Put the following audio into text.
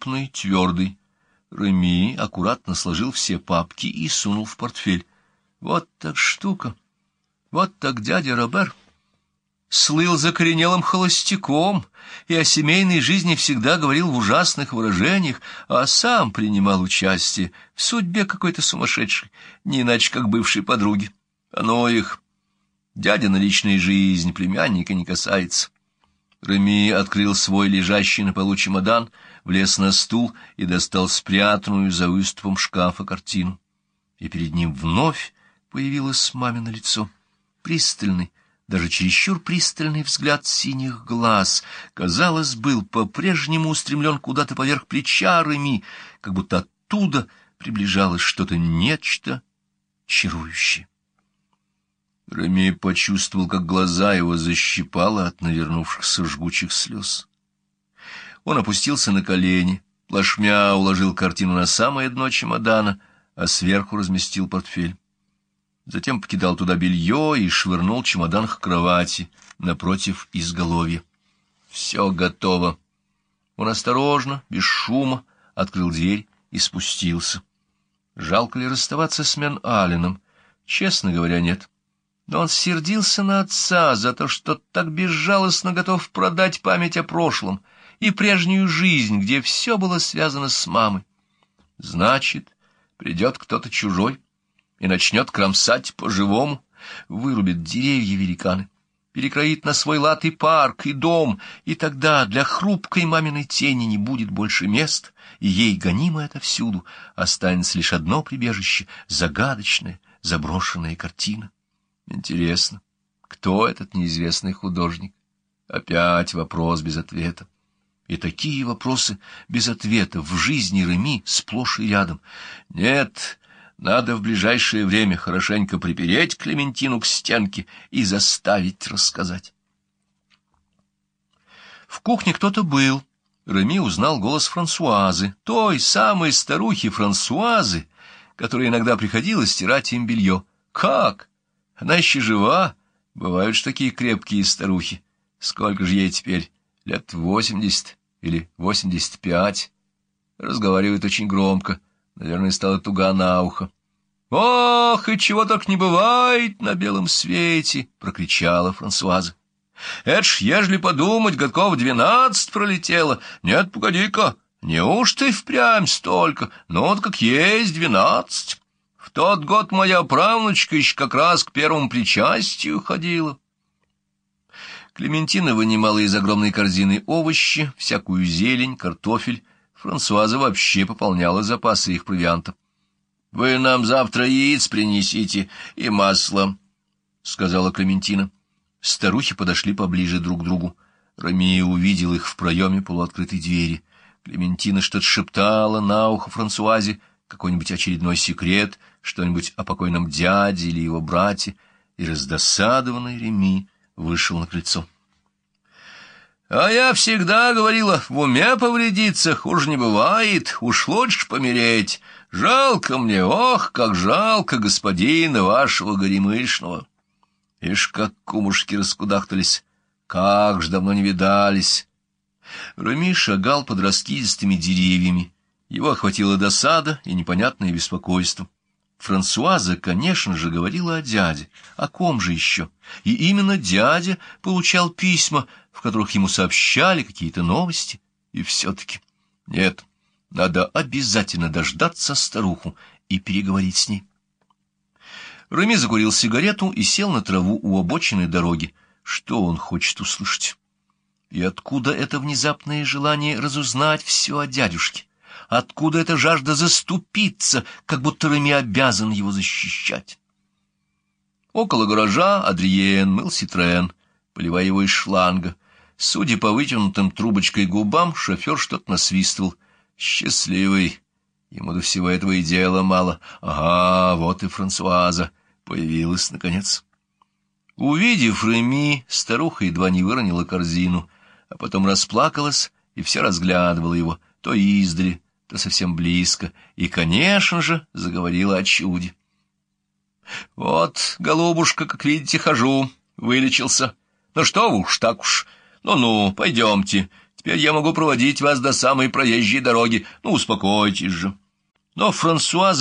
крупный, твердый. Реми аккуратно сложил все папки и сунул в портфель. Вот так штука. Вот так дядя Робер. Слыл закоренелым холостяком и о семейной жизни всегда говорил в ужасных выражениях, а сам принимал участие в судьбе какой-то сумасшедшей, не иначе как бывшей подруги. Оно их... Дядя на личной жизни племянника не касается. Реми открыл свой лежащий на полу чемодан, влез на стул и достал спрятанную за выступом шкафа картину. И перед ним вновь появилось мамино лицо, пристальный, даже чересчур пристальный взгляд синих глаз, казалось, был по-прежнему устремлен куда-то поверх плеча Реми, как будто оттуда приближалось что-то нечто чарующее. Реми почувствовал, как глаза его защипало от навернувшихся жгучих слез. Он опустился на колени, плашмя уложил картину на самое дно чемодана, а сверху разместил портфель. Затем покидал туда белье и швырнул чемодан к кровати напротив изголовья. Все готово. Он осторожно, без шума, открыл дверь и спустился. Жалко ли расставаться с Мен Алленом? Честно говоря, нет. Но он сердился на отца за то, что так безжалостно готов продать память о прошлом и прежнюю жизнь, где все было связано с мамой. Значит, придет кто-то чужой и начнет кромсать по-живому, вырубит деревья великаны, перекроит на свой лад и парк, и дом, и тогда для хрупкой маминой тени не будет больше мест, и ей, гонимое отовсюду, останется лишь одно прибежище — загадочная, заброшенная картина. Интересно, кто этот неизвестный художник? Опять вопрос без ответа. И такие вопросы без ответа в жизни Реми сплошь и рядом. Нет, надо в ближайшее время хорошенько припереть Клементину к стенке и заставить рассказать. В кухне кто-то был. Реми узнал голос Франсуазы, той самой старухи Франсуазы, которая иногда приходила стирать им белье. Как? Она еще жива. Бывают же такие крепкие старухи. Сколько же ей теперь? Лет восемьдесят или восемьдесят пять. Разговаривает очень громко. Наверное, стала туга на ухо. «Ох, и чего так не бывает на белом свете!» — прокричала Франсуаза. «Это ж, ежели подумать, годков двенадцать пролетело. Нет, погоди-ка, неужто и впрямь столько? Ну, вот как есть двенадцать». Тот год моя правнучка еще как раз к первому причастию ходила. Клементина вынимала из огромной корзины овощи, всякую зелень, картофель. Франсуаза вообще пополняла запасы их провианта. — Вы нам завтра яиц принесите и масло, — сказала Клементина. Старухи подошли поближе друг к другу. Ромея увидел их в проеме полуоткрытой двери. Клементина что-то шептала на ухо Франсуазе, какой-нибудь очередной секрет, что-нибудь о покойном дяде или его брате, и раздосадованный Реми вышел на крыльцо. А я всегда говорила, в уме повредиться хуже не бывает, уж лучше помереть. Жалко мне, ох, как жалко господина вашего горемышного. Ишь, как кумушки раскудахтались, как ж давно не видались. Рами шагал под раскидистыми деревьями, его охватила досада и непонятное беспокойство. Франсуаза, конечно же, говорила о дяде. О ком же еще? И именно дядя получал письма, в которых ему сообщали какие-то новости. И все-таки нет, надо обязательно дождаться старуху и переговорить с ней. Рами закурил сигарету и сел на траву у обочины дороги. Что он хочет услышать? И откуда это внезапное желание разузнать все о дядюшке? Откуда эта жажда заступиться, как будто Реми обязан его защищать? Около гаража Адриен мыл Ситроен, поливая его из шланга. Судя по вытянутым трубочкой губам, шофер что-то насвистывал. Счастливый. Ему до всего этого и дела мало. Ага, вот и Франсуаза появилась, наконец. Увидев Реми, старуха едва не выронила корзину, а потом расплакалась и все разглядывала его, то издали, то совсем близко, и, конечно же, заговорила о чуде. «Вот, голубушка, как видите, хожу, вылечился. Ну что уж, так уж, ну-ну, пойдемте, Теперь я могу проводить вас до самой проезжей дороги. Ну, успокойтесь же. Но Франсуаза